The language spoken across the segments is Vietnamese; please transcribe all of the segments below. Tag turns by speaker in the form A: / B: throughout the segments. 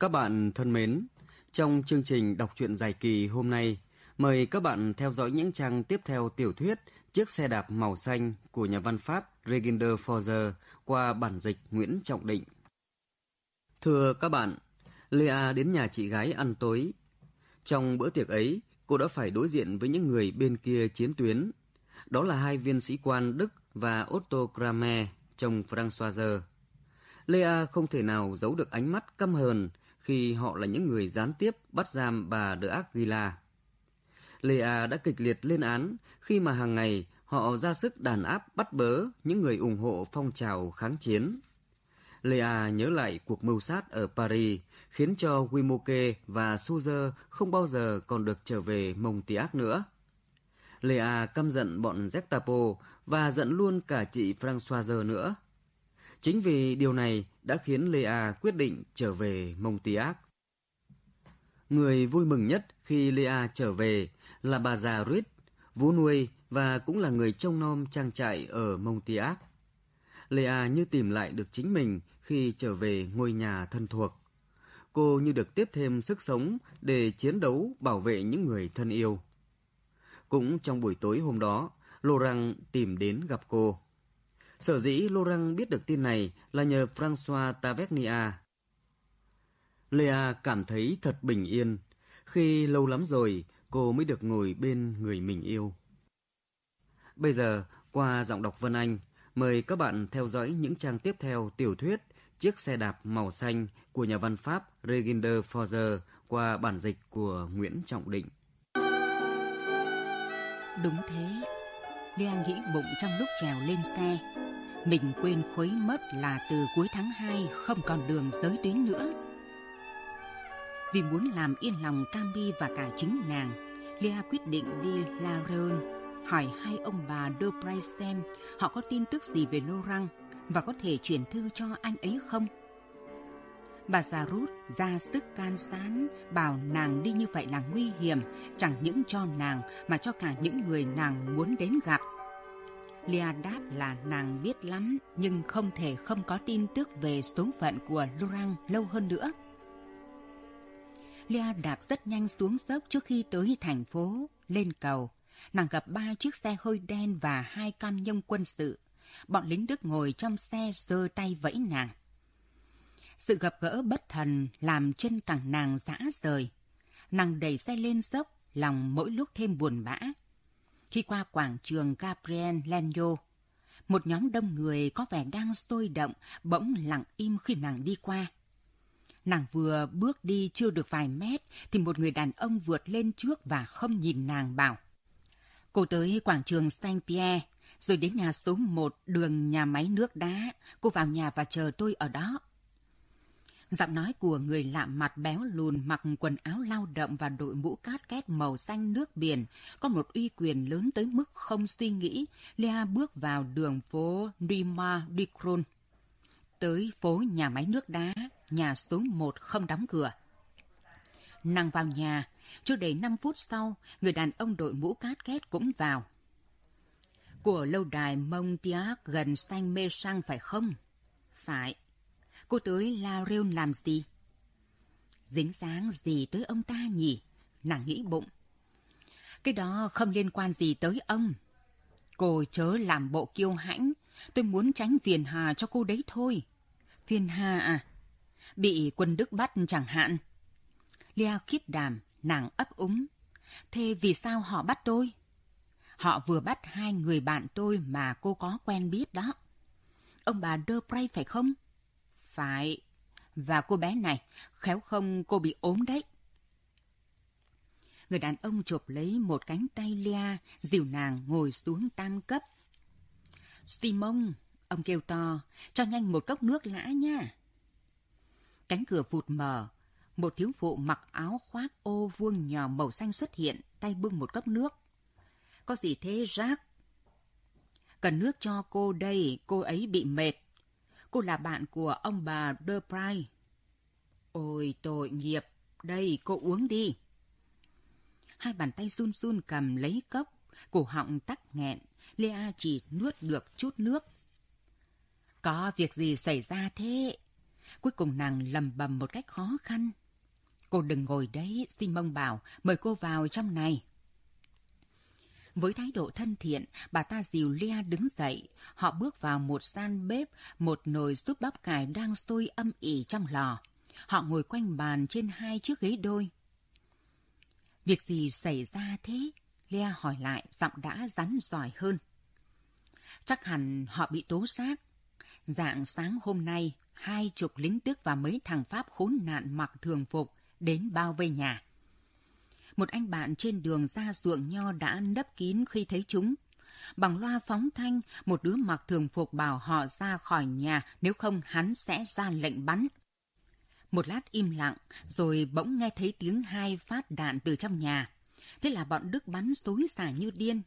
A: Các bạn thân mến, trong chương trình đọc truyện dài kỳ hôm nay, mời các bạn theo dõi những trang tiếp theo tiểu thuyết Chiếc xe đạp màu xanh của nhà văn Pháp Reginder Forger qua bản dịch Nguyễn Trọng Định. Thưa các bạn, Lea đến nhà chị gái ăn tối. Trong bữa tiệc ấy, cô đã phải đối diện với những người bên kia chiến tuyến. Đó là hai viên sĩ quan Đức và Otto Kramer, chồng Françoise. Lea không thể nào giấu được ánh mắt căm hờn khi họ là những người gián tiếp bắt giam bà de Aguila. Lea đã kịch liệt lên án khi mà hàng ngày họ ra sức đàn áp bắt bớ những người ủng hộ phong trào kháng chiến. Lea nhớ lại cuộc mưu sát ở Paris khiến cho Wimoke và Suzer không bao giờ còn được trở về Montiac nữa. Lea căm giận bọn Gestapo và giận luôn cả chị Françoise nữa. Chính vì điều này đã khiến Lea quyết định trở về Montiac. Người vui mừng nhất khi Lea trở về là bà già Ruiz, vú nuôi và cũng là người trông nom trang trại ở Montiac. Lea như tìm lại được chính mình khi trở về ngôi nhà thân thuộc. Cô như được tiếp thêm sức sống để chiến đấu bảo vệ những người thân yêu. Cũng trong buổi tối hôm đó, Laurent tìm đến gặp cô. Sở dĩ Laurent biết được tin này là nhờ François Tavernia. Lea cảm thấy thật bình yên khi lâu lắm rồi cô mới được ngồi bên người mình yêu. Bây giờ, qua giọng đọc Vân Anh, mời các bạn theo dõi những trang tiếp theo tiểu thuyết Chiếc xe đạp màu xanh của nhà văn Pháp Reginder Forger qua bản dịch của Nguyễn Trọng Định.
B: Đúng thế, Lea nghĩ bụng trong lúc trèo lên xe. Mình quên khuấy mất là từ cuối tháng 2 không còn đường giới tuyến nữa. Vì muốn làm yên lòng Cami và cả chính nàng, Lea quyết định đi La Reun, hỏi hai ông bà De Price xem họ có tin tức gì về Laurent và có thể chuyển thư cho anh ấy không. Bà già Ruth ra sức can sán, bảo nàng đi như vậy là nguy hiểm, chẳng những cho nàng mà cho cả những người nàng muốn đến gặp. Lia đáp là nàng biết lắm, nhưng không thể không có tin tức về số phận của Laurent lâu hơn nữa. Lia đạp rất nhanh xuống dốc trước khi tới thành phố, lên cầu. Nàng gặp ba chiếc xe hơi đen và hai cam nhông quân sự. Bọn lính Đức ngồi trong xe giơ tay vẫy nàng. Sự gặp gỡ bất thần làm chân cẳng nàng dã rời. Nàng đẩy xe lên dốc, lòng mỗi lúc thêm buồn bã. Khi qua quảng trường Gabriel Leno, một nhóm đông người có vẻ đang sôi động, bỗng lặng im khi nàng đi qua. Nàng vừa bước đi chưa được vài mét thì một người đàn ông vượt lên trước và không nhìn nàng bảo. Cô tới quảng trường Saint-Pierre, rồi đến nhà số 1 đường nhà máy nước đá. Cô vào nhà và chờ tôi ở đó. Giọng nói của người lạ mặt béo lùn mặc quần áo lao động và đội mũ cát két màu xanh nước biển có một uy quyền lớn tới mức không suy nghĩ. Lea bước vào đường phố duma dicron tới phố nhà máy nước đá, nhà số 1 không đóng cửa. Nàng vào nhà, chưa đầy 5 phút sau, người đàn ông đội mũ cát két cũng vào. Của lâu đài Montiac gần Saint Mê Sang phải không? Phải. Cô tới La rêu làm gì? Dính dáng gì tới ông ta nhỉ? Nàng nghĩ bụng. Cái đó không liên quan gì tới ông. Cô chớ làm bộ kiêu hãnh. Tôi muốn tránh phiền hà cho cô đấy thôi. Phiền hà à? Bị quân Đức bắt chẳng hạn. leo khiếp đàm nàng ấp úng. Thế vì sao họ bắt tôi? Họ vừa bắt hai người bạn tôi mà cô có quen biết đó. Ông bà đơ Prey phải không? Phải. Và cô bé này, khéo không cô bị ốm đấy. Người đàn ông chụp lấy một cánh tay Lia, dìu nàng ngồi xuống tam cấp. Simon, ông kêu to, cho nhanh một cốc nước lã nha. Cánh cửa vụt mở, một thiếu phụ mặc áo khoác ô vuông nhỏ màu xanh xuất hiện, tay bưng một cốc nước. Có gì thế Jack? Cần nước cho cô đây, cô ấy bị mệt. Cô là bạn của ông bà De Pry. Ôi tội nghiệp, đây cô uống đi. Hai bàn tay run run cầm lấy cốc, cổ họng tắc nghẹn, Lea chỉ nuốt được chút nước. Có việc gì xảy ra thế? Cuối cùng nàng lầm bầm một cách khó khăn. Cô đừng ngồi đấy, Simon bảo, mời cô vào trong này. Với thái độ thân thiện, bà ta dìu Lia đứng dậy. Họ bước vào một gian bếp, một nồi súp bắp cải đang sôi âm ỉ trong lò. Họ ngồi quanh bàn trên hai chiếc ghế đôi. Việc gì xảy ra thế? Lia hỏi lại, giọng đã rắn giỏi hơn. Chắc hẳn họ bị tố xác. Dạng sáng hôm nay, hai chục lính Đức và mấy thằng Pháp khốn nạn mặc thường phục đến bao vây nhà. Một anh bạn trên đường ra ruộng nho đã nấp kín khi thấy chúng. Bằng loa phóng thanh, một đứa mặc thường phục bảo họ ra khỏi nhà, nếu không hắn sẽ ra lệnh bắn. Một lát im lặng, rồi bỗng nghe thấy tiếng hai phát đạn từ trong nhà. Thế là bọn Đức bắn xối xả như điên.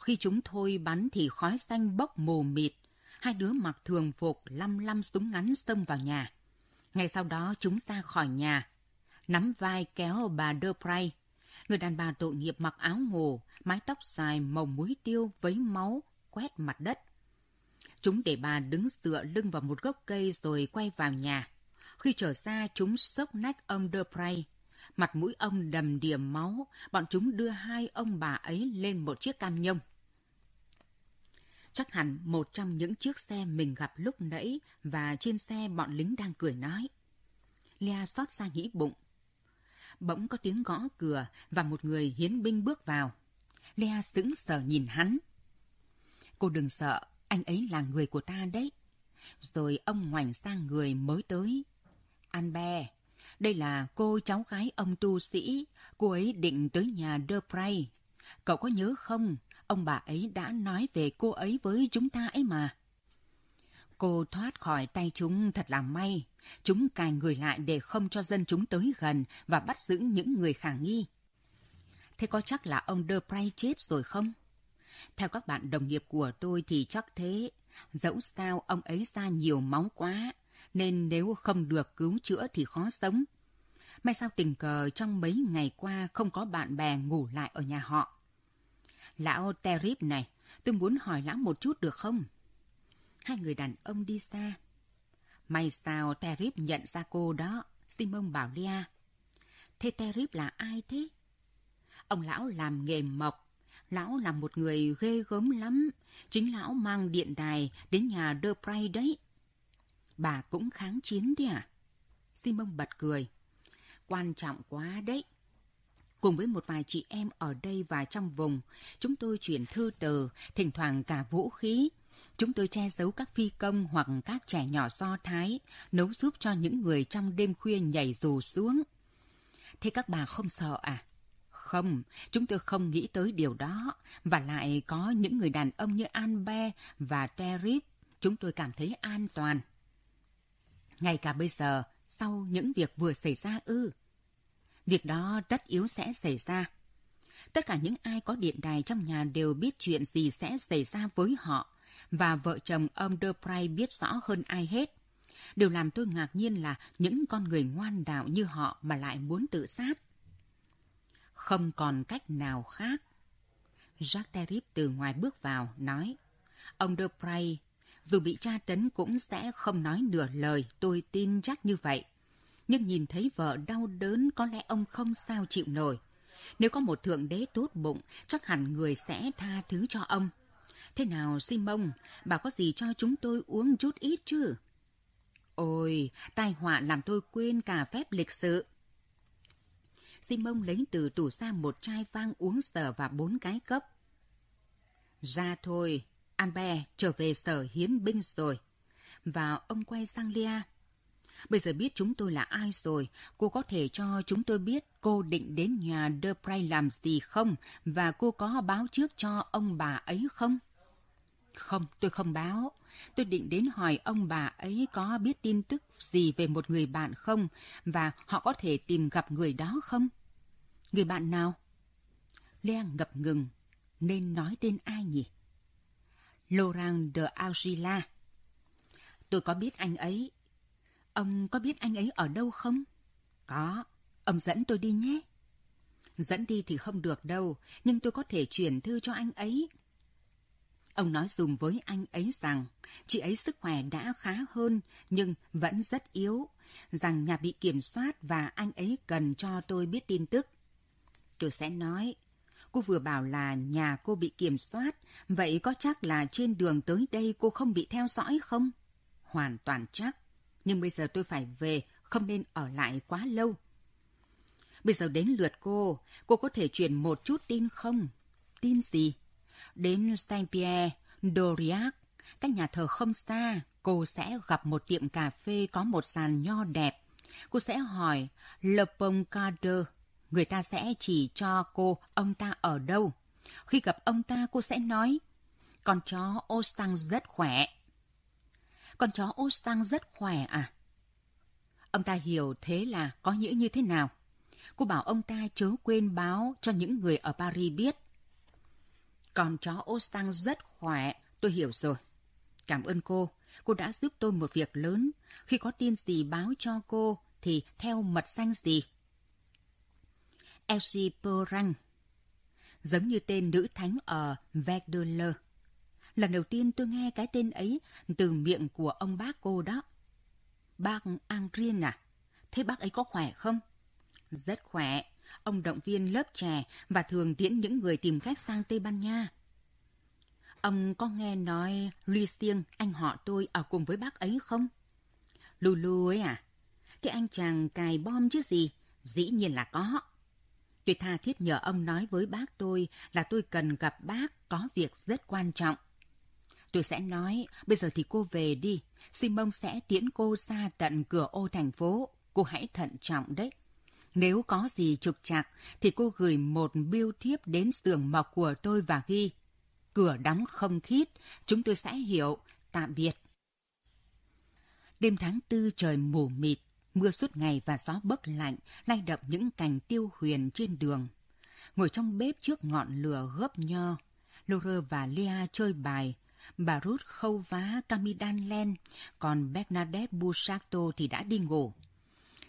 B: Khi chúng thôi bắn thì khói xanh bốc mù mịt. Hai đứa mặc thường phục lăm lăm súng ngắn xông vào nhà. Ngay sau đó chúng ra khỏi nhà, nắm vai kéo bà Dupray. Người đàn bà tội nghiệp mặc áo ngủ, mái tóc dài màu muối tiêu với máu, quét mặt đất. Chúng để bà đứng dựa lưng vào một gốc cây rồi quay vào nhà. Khi trở ra, chúng sốc nách ông Dupray. Mặt mũi ông đầm điểm máu, bọn chúng đưa hai ông bà ấy lên một chiếc cam nhông. Chắc hẳn một trong những chiếc xe mình gặp lúc nãy và trên xe bọn lính đang cười nói. Lea xót ra nghĩ bụng. Bỗng có tiếng gõ cửa và một người hiến binh bước vào. Lea sững sờ nhìn hắn. Cô đừng sợ, anh ấy là người của ta đấy. Rồi ông ngoảnh sang người mới tới. An bè, đây là cô cháu gái ông tu sĩ. Cô ấy định tới nhà De Prey. Cậu có nhớ không? Ông bà ấy đã nói về cô ấy với chúng ta ấy mà. Cô thoát khỏi tay chúng thật là may. Chúng cài người lại để không cho dân chúng tới gần và bắt giữ những người khả nghi. Thế có chắc là ông De Prey chết rồi không? Theo các bạn đồng nghiệp của tôi thì chắc thế. Dẫu sao ông ấy ra nhiều máu quá, nên nếu không được cứu chữa thì khó sống. May sao tình cờ trong mấy ngày qua không có bạn bè ngủ lại ở nhà họ. Lão Terip này, tôi muốn hỏi lão một chút được không? Hai người đàn ông đi xa. May sao Terip nhận ra cô đó, Simon bảo Lia. Thế Terip là ai thế? Ông lão làm nghề mộc. Lão là một người ghê gớm lắm. Chính lão mang điện đài đến nhà De Prey đấy. Bà cũng kháng chiến đi à? Simon bật cười. Quan trọng quá đấy. Cùng với một vài chị em ở đây và trong vùng, chúng tôi chuyển thư từ, thỉnh thoảng cả vũ khí. Chúng tôi che giấu các phi công hoặc các trẻ nhỏ do thái, nấu giúp cho những người trong đêm khuya nhảy dù xuống. Thế các bà không sợ à? Không, chúng tôi không nghĩ tới điều đó. Và lại có những người đàn ông như Anbe và Terip, chúng tôi cảm thấy an toàn. Ngay cả bây giờ, sau những việc vừa xảy ra ư. Việc đó tất yếu sẽ xảy ra. Tất cả những ai có điện đài trong nhà đều biết chuyện gì sẽ xảy ra với họ, và vợ chồng ông De biết rõ hơn ai hết. Điều làm tôi ngạc nhiên là những con người ngoan đạo như họ mà lại muốn tự sát. Không còn cách nào khác. Jacques Terrip từ ngoài bước vào, nói, ông De dù bị tra tấn cũng sẽ không nói nửa lời, tôi tin chắc như vậy nhưng nhìn thấy vợ đau đớn có lẽ ông không sao chịu nổi. Nếu có một thượng đế tốt bụng, chắc hẳn người sẽ tha thứ cho ông. Thế nào Simon, bà có gì cho chúng tôi uống chút ít chứ? Ôi, tai họa làm tôi quên cả phép lịch sự. Simon lấy từ tủ ra một chai vang uống sở và bốn cái cốc. Ra thôi, Ambe trở về sở hiến binh rồi. Và ông quay sang Lia. Bây giờ biết chúng tôi là ai rồi, cô có thể cho chúng tôi biết cô định đến nhà De Prey làm gì không và cô có báo trước cho ông bà ấy không? Không, tôi không báo. Tôi định đến hỏi ông bà ấy có biết tin tức gì về một người bạn không và họ có thể tìm gặp người đó không? Người bạn nào? Lea ngập ngừng, nên nói tên ai nhỉ? Laurent de Argila. Tôi có biết anh ấy, Ông có biết anh ấy ở đâu không? Có, ông dẫn tôi đi nhé. Dẫn đi thì không được đâu, nhưng tôi có thể chuyển thư cho anh ấy. Ông nói dùm với anh ấy rằng chị ấy sức khỏe đã khá hơn nhưng vẫn rất yếu, rằng nhà bị kiểm soát và anh ấy cần cho tôi biết tin tức. Tôi sẽ nói, cô vừa bảo là nhà cô bị kiểm soát, vậy có chắc là trên đường tới đây cô không bị theo dõi không? Hoàn toàn chắc, nhưng bây giờ tôi phải về, không nên ở lại quá lâu. Bây giờ đến lượt cô, cô có thể truyền một chút tin không? Tin gì? Đến Saint-Pierre, Doriac, cách nhà thờ không xa, cô sẽ gặp một tiệm cà phê có một sàn nho đẹp. Cô sẽ hỏi Le Poncadre, người ta sẽ chỉ cho cô ông ta ở đâu. Khi gặp ông ta cô sẽ nói, con chó Ostang rất khỏe. Con chó Ostang rất khỏe à? Ông ta hiểu thế là có nghĩa như thế nào? Cô bảo ông ta chớ quên báo cho những người ở Paris biết còn chó Ostang rất khỏe, tôi hiểu rồi. Cảm ơn cô, cô đã giúp tôi một việc lớn. Khi có tin gì báo cho cô thì theo mật danh gì? Elsie Perrin, giống như tên nữ thánh ở Verdeler. Lần đầu tiên tôi nghe cái tên ấy từ miệng của ông bác cô đó. Bác Angrien à? Thế bác ấy có khỏe không? Rất khỏe. Ông động viên lớp trẻ và thường tiễn những người tìm cách sang Tây Ban Nha. Ông có nghe nói Lucien, anh họ tôi ở cùng với bác ấy không? Lulu ấy à? Cái anh chàng cài bom chứ gì? Dĩ nhiên là có. Tôi tha thiết nhờ ông nói với bác tôi là tôi cần gặp bác có việc rất quan trọng. Tôi sẽ nói, bây giờ thì cô về đi. Simon sẽ tiễn cô ra tận cửa ô thành phố. Cô hãy thận trọng đấy. Nếu có gì trục trặc thì cô gửi một biêu thiếp đến giường mộc của tôi và ghi. Cửa đóng không khít, chúng tôi sẽ hiểu. Tạm biệt. Đêm tháng tư trời mù mịt, mưa suốt ngày và gió bấc lạnh lay động những cành tiêu huyền trên đường. Ngồi trong bếp trước ngọn lửa gấp nho, Laura và Lia chơi bài, bà Ruth khâu vá Camidan len, còn Bernadette Busato thì đã đi ngủ.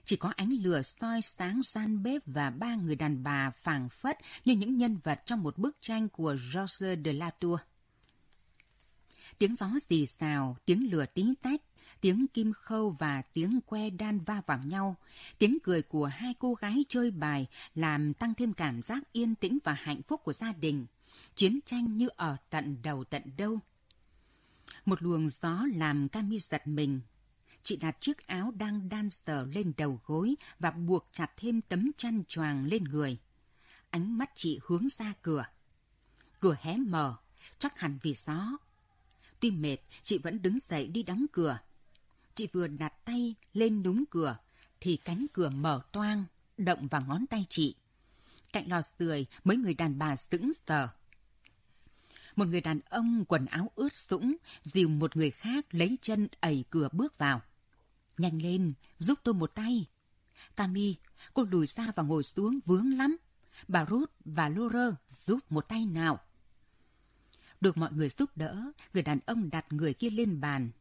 B: Chỉ có ánh lửa soi sáng gian bếp và ba người đàn bà phảng phất như những nhân vật trong một bức tranh của Roger de Latour. Tiếng gió xì xào, tiếng lửa tí tách, tiếng kim khâu và tiếng que đan va vào nhau, tiếng cười của hai cô gái chơi bài làm tăng thêm cảm giác yên tĩnh và hạnh phúc của gia đình. Chiến tranh như ở tận đầu tận đâu. Một luồng gió làm Cami giật mình, chị đặt chiếc áo đang đan sờ lên đầu gối và buộc chặt thêm tấm chăn choàng lên người. Ánh mắt chị hướng ra cửa. Cửa hé mở, chắc hẳn vì gió. Tuy mệt, chị vẫn đứng dậy đi đóng cửa. Chị vừa đặt tay lên đúng cửa, thì cánh cửa mở toang, động vào ngón tay chị. Cạnh lò sưởi, mấy người đàn bà sững sờ. Một người đàn ông quần áo ướt sũng, dìu một người khác lấy chân ẩy cửa bước vào. Nhanh lên, giúp tôi một tay. Cami, cô lùi xa và ngồi xuống vướng lắm. Bà Ruth và Laura giúp một tay nào. Được mọi người giúp đỡ, người đàn ông đặt người kia lên bàn,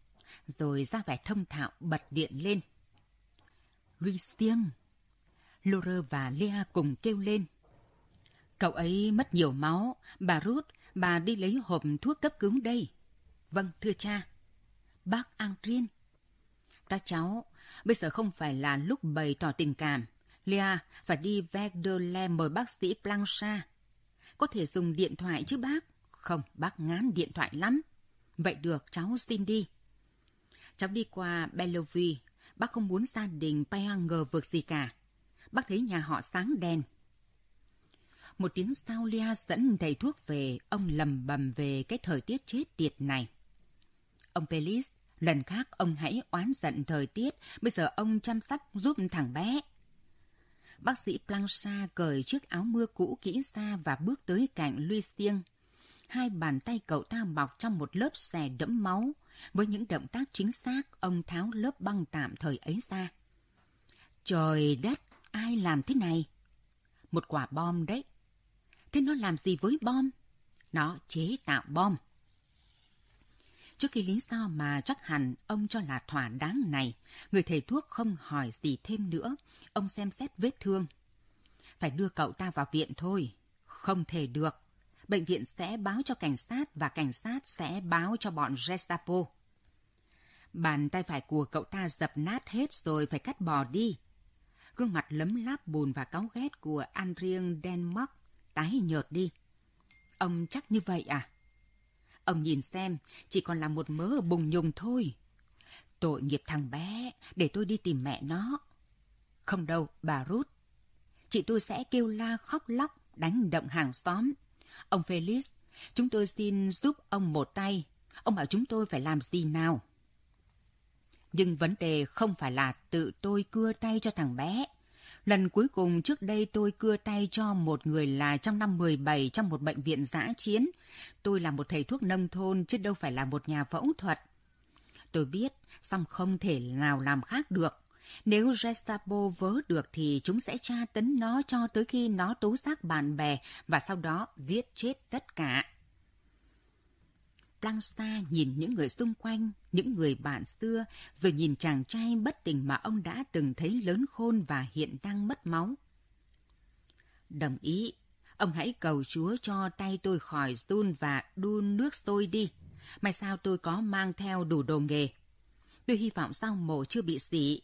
B: rồi ra vẻ thông thạo bật điện lên. Lucien. Laura và Lea cùng kêu lên. Cậu ấy mất nhiều máu. Bà Ruth, bà đi lấy hộp thuốc cấp cứu đây. Vâng, thưa cha. Bác Andrien. Các cháu, bây giờ không phải là lúc bày tỏ tình cảm. Lia phải đi Verdeler mời bác sĩ Plancha. Có thể dùng điện thoại chứ bác? Không, bác ngán điện thoại lắm. Vậy được, cháu xin đi. Cháu đi qua Bellevue. Bác không muốn gia đình Paya ngờ vực gì cả. Bác thấy nhà họ sáng đèn. Một tiếng sau Lia dẫn thầy thuốc về, ông lầm bầm về cái thời tiết chết tiệt này. Ông Pelis Lần khác ông hãy oán giận thời tiết, bây giờ ông chăm sóc giúp thằng bé. Bác sĩ Plancha cởi chiếc áo mưa cũ kỹ ra và bước tới cạnh Lucien. Hai bàn tay cậu ta bọc trong một lớp xè đẫm máu. Với những động tác chính xác, ông tháo lớp băng tạm thời ấy ra. Trời đất, ai làm thế này? Một quả bom đấy. Thế nó làm gì với bom? Nó chế tạo bom. Trước khi lý do mà chắc hẳn ông cho là thỏa đáng này, người thầy thuốc không hỏi gì thêm nữa. Ông xem xét vết thương. Phải đưa cậu ta vào viện thôi. Không thể được. bệnh viện sẽ báo cho cảnh sát và cảnh sát sẽ báo cho bọn Gestapo. Bàn tay phải của cậu ta dập nát hết rồi phải cắt bỏ đi. Gương mặt lấm láp bùn và cáu ghét của Andrian Denmark tái nhợt đi. Ông chắc như vậy à? Ông nhìn xem, chỉ còn là một mớ bùng nhùng thôi. Tội nghiệp thằng bé, để tôi đi tìm mẹ nó. Không đâu, bà Ruth. Chị tôi sẽ kêu la khóc lóc, đánh động hàng xóm. Ông Felix, chúng tôi xin giúp ông một tay. Ông bảo chúng tôi phải làm gì nào? Nhưng vấn đề không phải là tự tôi cưa tay cho thằng bé. Lần cuối cùng trước đây tôi cưa tay cho một người là trong năm 17 trong một bệnh viện giã chiến. Tôi là một thầy thuốc nông thôn chứ đâu phải là một nhà phẫu thuật. Tôi biết, song không thể nào làm khác được. Nếu Gestapo vớ được thì chúng sẽ tra tấn nó cho tới khi nó tố giác bạn bè và sau đó giết chết tất cả. Plangsta nhìn những người xung quanh, những người bạn xưa, rồi nhìn chàng trai bất tình mà ông đã từng thấy lớn khôn và hiện đang mất máu. Đồng ý, ông hãy cầu Chúa cho tay tôi khỏi run và đun nước sôi đi. May sao tôi có mang theo đủ đồ nghề. Tôi hy vọng sau mổ chưa bị xỉ.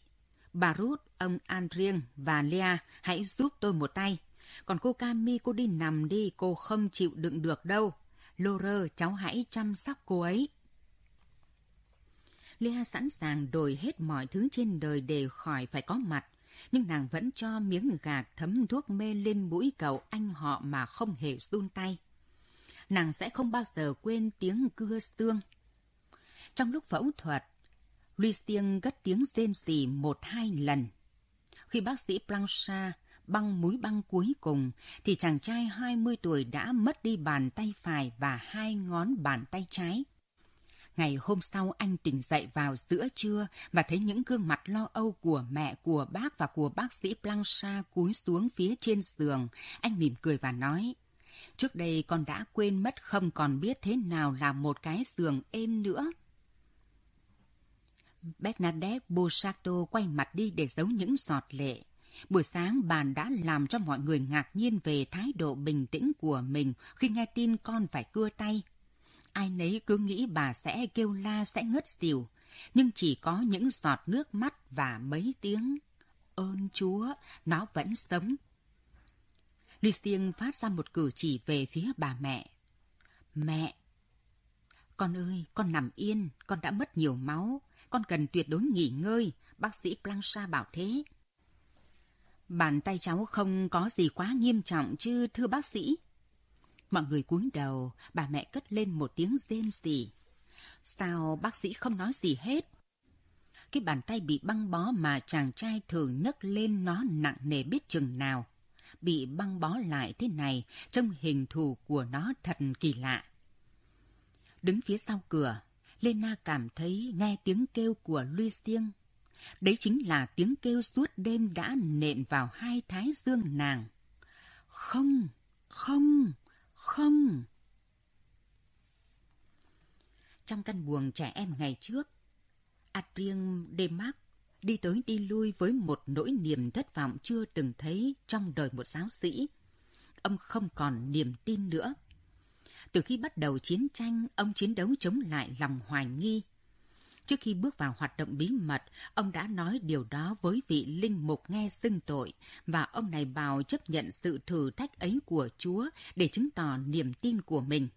B: Bà Ruth, ông Andrien và Lea hãy giúp tôi một tay. Còn cô Cami cô đi nằm đi, cô không chịu đựng được đâu. Laura, cháu hãy chăm sóc cô ấy. Lea sẵn sàng đổi hết mọi thứ trên đời để khỏi phải có mặt. Nhưng nàng vẫn cho miếng gạc thấm thuốc mê lên mũi cậu anh họ mà không hề run tay. Nàng sẽ không bao giờ quên tiếng cưa xương. Trong lúc phẫu thuật, Lucien gất tiếng rên rỉ một hai lần. Khi bác sĩ Blanchard băng mũi băng cuối cùng thì chàng trai 20 tuổi đã mất đi bàn tay phải và hai ngón bàn tay trái. Ngày hôm sau anh tỉnh dậy vào giữa trưa và thấy những gương mặt lo âu của mẹ, của bác và của bác sĩ Blanchard cúi xuống phía trên giường. Anh mỉm cười và nói, trước đây con đã quên mất không còn biết thế nào là một cái giường êm nữa. Bernadette Bosato quay mặt đi để giấu những giọt lệ. Buổi sáng bạn đã làm cho mọi người ngạc nhiên về thái độ bình tĩnh của mình khi nghe tin con phải cưa tay. Ai nấy cứ nghĩ bà sẽ kêu la sẽ ngất xỉu, nhưng chỉ có những giọt nước mắt và mấy tiếng. Ơn Chúa, nó vẫn sống. Lucien phát ra một cử chỉ về phía bà mẹ. Mẹ! Con ơi, con nằm yên, con đã mất nhiều máu, con cần tuyệt đối nghỉ ngơi, bác sĩ Plancha bảo thế. Bàn tay cháu không có gì quá nghiêm trọng chứ thưa bác sĩ. Mọi người cúi đầu, bà mẹ cất lên một tiếng rên rỉ. Sao bác sĩ không nói gì hết? Cái bàn tay bị băng bó mà chàng trai thường nhấc lên nó nặng nề biết chừng nào. Bị băng bó lại thế này, trông hình thù của nó thật kỳ lạ. Đứng phía sau cửa, Lena cảm thấy nghe tiếng kêu của Lucien Đấy chính là tiếng kêu suốt đêm đã nện vào hai thái dương nàng. Không, không, không. Trong căn buồng trẻ em ngày trước, Adrien Demarc đi tới đi lui với một nỗi niềm thất vọng chưa từng thấy trong đời một giáo sĩ. Ông không còn niềm tin nữa. Từ khi bắt đầu chiến tranh, ông chiến đấu chống lại lòng hoài nghi, Trước khi bước vào hoạt động bí mật, ông đã nói điều đó với vị linh mục nghe xưng tội và ông này bào chấp nhận sự thử thách ấy của Chúa để chứng tỏ niềm tin của mình.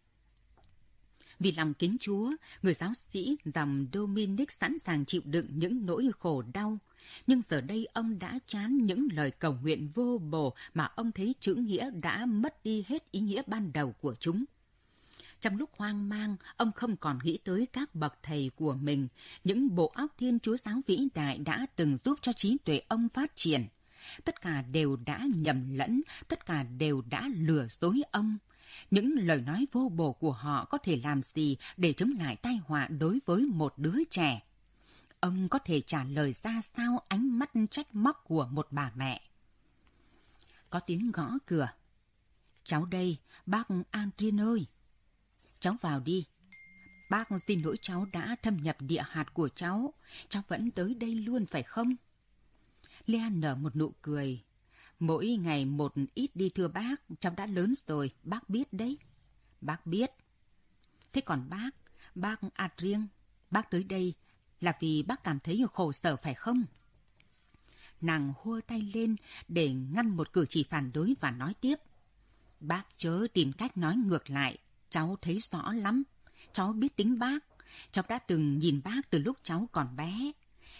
B: Vì lòng kính Chúa, người giáo sĩ dòng Dominic sẵn sàng chịu đựng những nỗi khổ đau. Nhưng giờ đây ông đã chán những lời cầu nguyện vô bổ mà ông thấy chữ nghĩa đã mất đi hết ý nghĩa ban đầu của chúng. Trong lúc hoang mang, ông không còn nghĩ tới các bậc thầy của mình, những bộ óc thiên chúa giáo vĩ đại đã từng giúp cho trí tuệ ông phát triển. Tất cả đều đã nhầm lẫn, tất cả đều đã lừa dối ông. Những lời nói vô bổ của họ có thể làm gì để chống lại tai họa đối với một đứa trẻ? Ông có thể trả lời ra sao ánh mắt trách móc của một bà mẹ? Có tiếng gõ cửa. Cháu đây, bác Andrin ơi! Cháu vào đi. Bác xin lỗi cháu đã thâm nhập địa hạt của cháu. Cháu vẫn tới đây luôn phải không? Lea nở một nụ cười. Mỗi ngày một ít đi thưa bác, cháu đã lớn rồi, bác biết đấy. Bác biết. Thế còn bác, bác à Adrien, bác tới đây là vì bác cảm thấy khổ sở phải không? Nàng hua tay lên để ngăn một cử chỉ phản đối và nói tiếp. Bác chớ tìm cách nói ngược lại, cháu thấy rõ lắm. Cháu biết tính bác, cháu đã từng nhìn bác từ lúc cháu còn bé.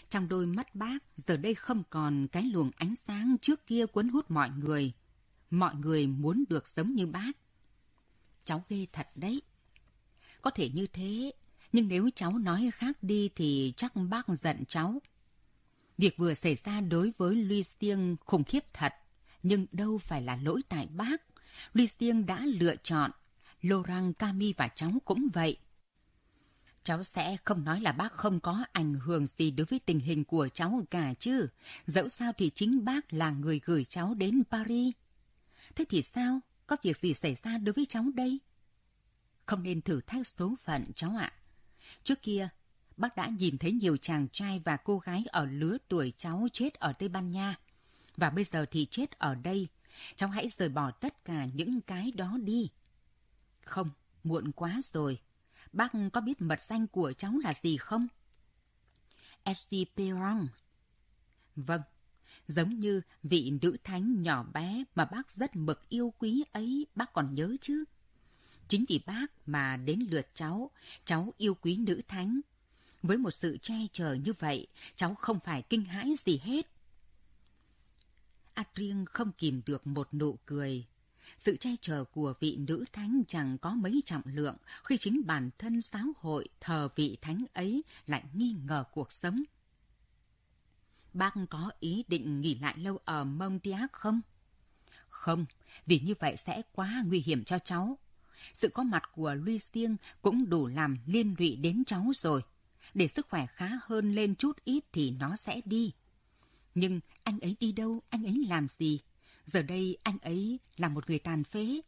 B: Trong đôi mắt bác giờ đây không còn cái luồng ánh sáng trước kia cuốn hút mọi người. Mọi người muốn được giống như bác. Cháu ghê thật đấy. Có thể như thế, nhưng nếu cháu nói khác đi thì chắc bác giận cháu. Việc vừa xảy ra đối với Lucien khủng khiếp thật, nhưng đâu phải là lỗi tại bác. Lucien đã lựa chọn, Laurent, Cami và cháu cũng vậy. Cháu sẽ không nói là bác không có ảnh hưởng gì đối với tình hình của cháu cả chứ. Dẫu sao thì chính bác là người gửi cháu đến Paris. Thế thì sao? Có việc gì xảy ra đối với cháu đây? Không nên thử thách số phận cháu ạ. Trước kia, bác đã nhìn thấy nhiều chàng trai và cô gái ở lứa tuổi cháu chết ở Tây Ban Nha. Và bây giờ thì chết ở đây. Cháu hãy rời bỏ tất cả những cái đó đi. Không, muộn quá rồi. Bác có biết mật danh của cháu là gì không? S.C. Perron. Vâng, giống như vị nữ thánh nhỏ bé mà bác rất mực yêu quý ấy, bác còn nhớ chứ? Chính vì bác mà đến lượt cháu, cháu yêu quý nữ thánh. Với một sự che chở như vậy, cháu không phải kinh hãi gì hết. Adrien không kìm được một nụ cười. Sự che chở của vị nữ thánh chẳng có mấy trọng lượng khi chính bản thân giáo hội thờ vị thánh ấy lại nghi ngờ cuộc sống. Bác có ý định nghỉ lại lâu ở Montiac không? Không, vì như vậy sẽ quá nguy hiểm cho cháu. Sự có mặt của Lucien cũng đủ làm liên lụy đến cháu rồi. Để sức khỏe khá hơn lên chút ít thì nó sẽ đi. Nhưng anh ấy đi đâu, anh ấy làm gì? Giờ đây anh ấy là một người tàn phế.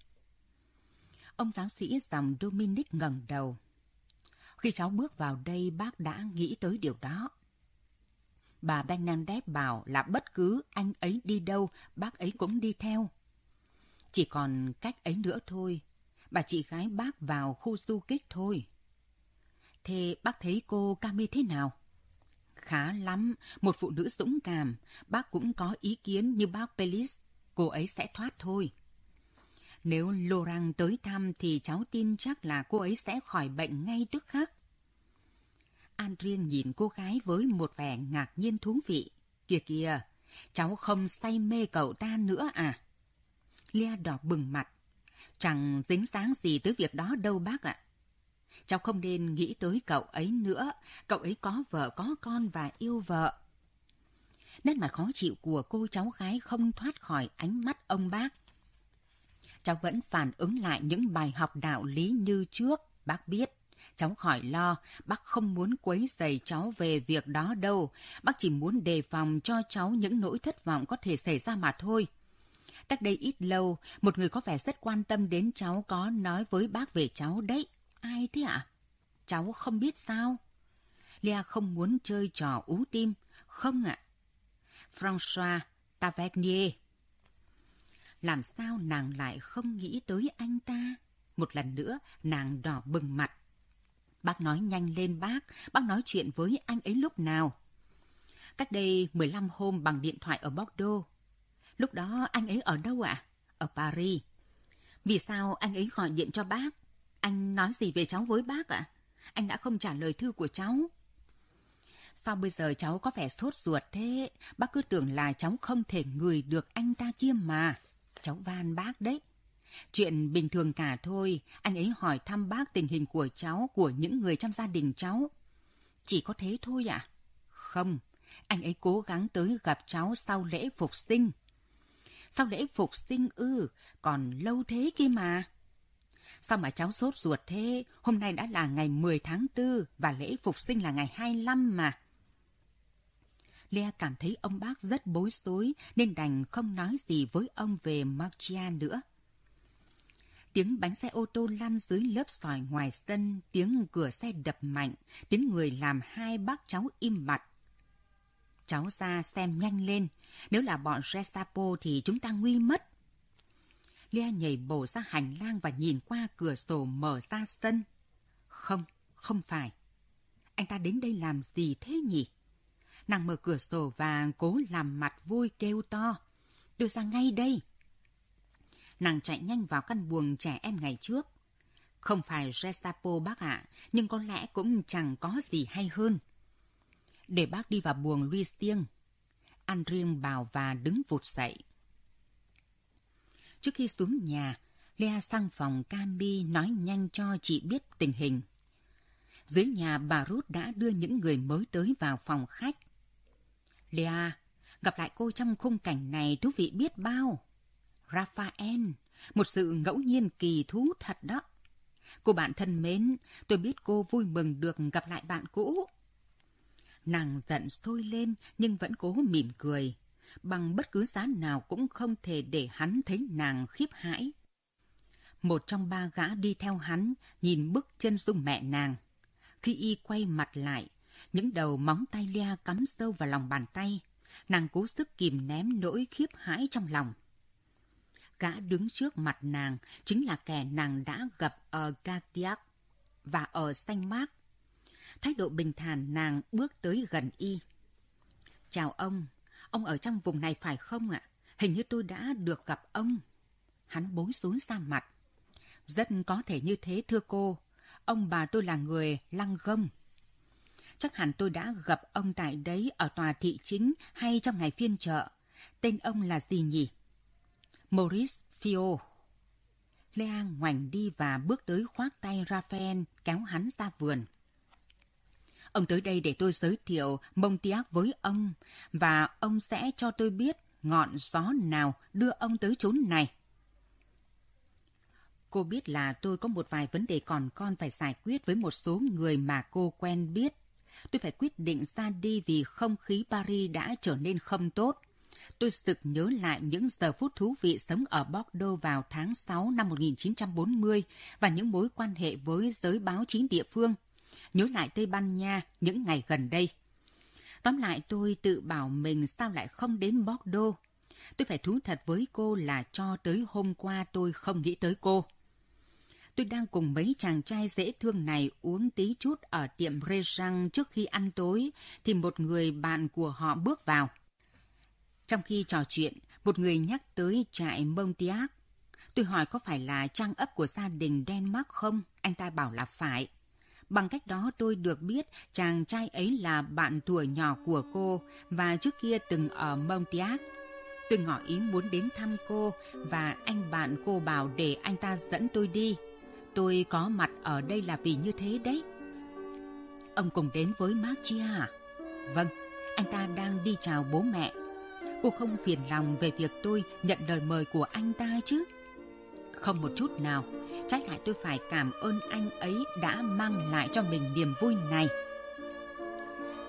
B: Ông giáo sĩ dòng Dominic ngẩng đầu. Khi cháu bước vào đây, bác đã nghĩ tới điều đó. Bà Bernadette bảo là bất cứ anh ấy đi đâu, bác ấy cũng đi theo. Chỉ còn cách ấy nữa thôi, bà chị gái bác vào khu du kích thôi. Thế bác thấy cô Cami thế nào? Khá lắm, một phụ nữ dũng cảm, bác cũng có ý kiến như bác Pelis, cô ấy sẽ thoát thôi. Nếu Laurent tới thăm thì cháu tin chắc là cô ấy sẽ khỏi bệnh ngay tức khắc. Adrien nhìn cô gái với một vẻ ngạc nhiên thú vị. Kìa kìa, cháu không say mê cậu ta nữa à? Lia đỏ bừng mặt. Chẳng dính dáng gì tới việc đó đâu bác ạ. Cháu không nên nghĩ tới cậu ấy nữa. Cậu ấy có vợ, có con và yêu vợ. Nét mặt khó chịu của cô cháu gái không thoát khỏi ánh mắt ông bác. Cháu vẫn phản ứng lại những bài học đạo lý như trước, bác biết. Cháu khỏi lo, bác không muốn quấy rầy cháu về việc đó đâu. Bác chỉ muốn đề phòng cho cháu những nỗi thất vọng có thể xảy ra mà thôi. Cách đây ít lâu, một người có vẻ rất quan tâm đến cháu có nói với bác về cháu đấy. Ai thế ạ? À? Cháu không biết sao? Lia không muốn chơi trò ú tim. Không ạ. À. François Tavernier. Làm sao nàng lại không nghĩ tới anh ta? Một lần nữa, nàng đỏ bừng mặt. Bác nói nhanh lên bác, bác nói chuyện với anh ấy lúc nào? Cách đây 15 hôm bằng điện thoại ở Bordeaux. Lúc đó anh ấy ở đâu ạ? À? Ở Paris. Vì sao anh ấy gọi điện cho bác? Anh nói gì về cháu với bác ạ? À? Anh đã không trả lời thư của cháu. Sao bây giờ cháu có vẻ sốt ruột thế? Bác cứ tưởng là cháu không thể ngửi được anh ta kia mà. Cháu van bác đấy. Chuyện bình thường cả thôi, anh ấy hỏi thăm bác tình hình của cháu, của những người trong gia đình cháu. Chỉ có thế thôi à? Không, anh ấy cố gắng tới gặp cháu sau lễ phục sinh. Sau lễ phục sinh ư, còn lâu thế kia mà. Sao mà cháu sốt ruột thế? Hôm nay đã là ngày 10 tháng 4 và lễ phục sinh là ngày 25 mà. Lea cảm thấy ông bác rất bối rối nên đành không nói gì với ông về Marcia nữa. Tiếng bánh xe ô tô lăn dưới lớp sỏi ngoài sân, tiếng cửa xe đập mạnh, tiếng người làm hai bác cháu im bặt. Cháu ra xem nhanh lên, nếu là bọn Gestapo thì chúng ta nguy mất. Lea nhảy bổ ra hành lang và nhìn qua cửa sổ mở ra sân. Không, không phải. Anh ta đến đây làm gì thế nhỉ? Nàng mở cửa sổ và cố làm mặt vui kêu to. Tôi ra ngay đây. Nàng chạy nhanh vào căn buồng trẻ em ngày trước. Không phải Gestapo bác ạ, nhưng có lẽ cũng chẳng có gì hay hơn. Để bác đi vào buồng Luis Tiêng. Ăn riêng bào và đứng vụt dậy. Trước khi xuống nhà, Lea sang phòng Cami nói nhanh cho chị biết tình hình. Dưới nhà bà Ruth đã đưa những người mới tới vào phòng khách. Lea, gặp lại cô trong khung cảnh này thú vị biết bao. Raphael, một sự ngẫu nhiên kỳ thú thật đó. Cô bạn thân mến, tôi biết cô vui mừng được gặp lại bạn cũ. Nàng giận sôi lên nhưng vẫn cố mỉm cười. Bằng bất cứ giá nào cũng không thể để hắn thấy nàng khiếp hãi. Một trong ba gã đi theo hắn, nhìn bước chân dung mẹ nàng. Khi y quay mặt lại, những đầu móng tay lia cắm sâu vào lòng bàn tay. Nàng cố sức kìm ném nỗi khiếp hãi trong lòng. Gã đứng trước mặt nàng chính là kẻ nàng đã gặp ở Gatiac và ở Xanh Mark. Thái độ bình thản nàng bước tới gần y. Chào ông, ông ở trong vùng này phải không ạ? Hình như tôi đã được gặp ông. Hắn bối rối ra mặt. Rất có thể như thế thưa cô. Ông bà tôi là người lăng gông. Chắc hẳn tôi đã gặp ông tại đấy ở tòa thị chính hay trong ngày phiên chợ. Tên ông là gì nhỉ? Maurice Fio. Lea ngoảnh đi và bước tới khoác tay Raphael, kéo hắn ra vườn. Ông tới đây để tôi giới thiệu Montiac với ông, và ông sẽ cho tôi biết ngọn gió nào đưa ông tới chốn này. Cô biết là tôi có một vài vấn đề còn con phải giải quyết với một số người mà cô quen biết. Tôi phải quyết định ra đi vì không khí Paris đã trở nên không tốt. Tôi sực nhớ lại những giờ phút thú vị sống ở Bordeaux vào tháng 6 năm 1940 và những mối quan hệ với giới báo chí địa phương. Nhớ lại Tây Ban Nha những ngày gần đây. Tóm lại, tôi tự bảo mình sao lại không đến Bordeaux. Tôi phải thú thật với cô là cho tới hôm qua tôi không nghĩ tới cô tôi đang cùng mấy chàng trai dễ thương này uống tí chút ở tiệm Rejang trước khi ăn tối, thì một người bạn của họ bước vào. Trong khi trò chuyện, một người nhắc tới trại Montiac. Tôi hỏi có phải là trang ấp của gia đình Denmark không? Anh ta bảo là phải. Bằng cách đó tôi được biết chàng trai ấy là bạn tuổi nhỏ của cô và trước kia từng ở Montiac. Tôi ngỏ ý muốn đến thăm cô và anh bạn cô bảo để anh ta dẫn tôi đi. Tôi có mặt ở đây là vì như thế đấy. Ông cùng đến với Marcia à? Vâng, anh ta đang đi chào bố mẹ. Cô không phiền lòng về việc tôi nhận lời mời của anh ta chứ? Không một chút nào. Trái lại tôi phải cảm ơn anh ấy đã mang lại cho mình niềm vui này.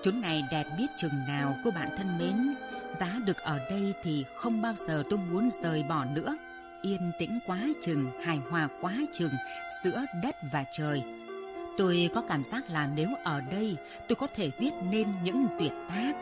B: Chốn này đẹp biết chừng nào cô bạn thân mến. Giá được ở đây thì không bao giờ tôi muốn rời bỏ nữa yên tĩnh quá chừng, hài hòa quá chừng giữa đất và trời. Tôi có cảm giác là nếu ở đây, tôi có thể viết nên những tuyệt tác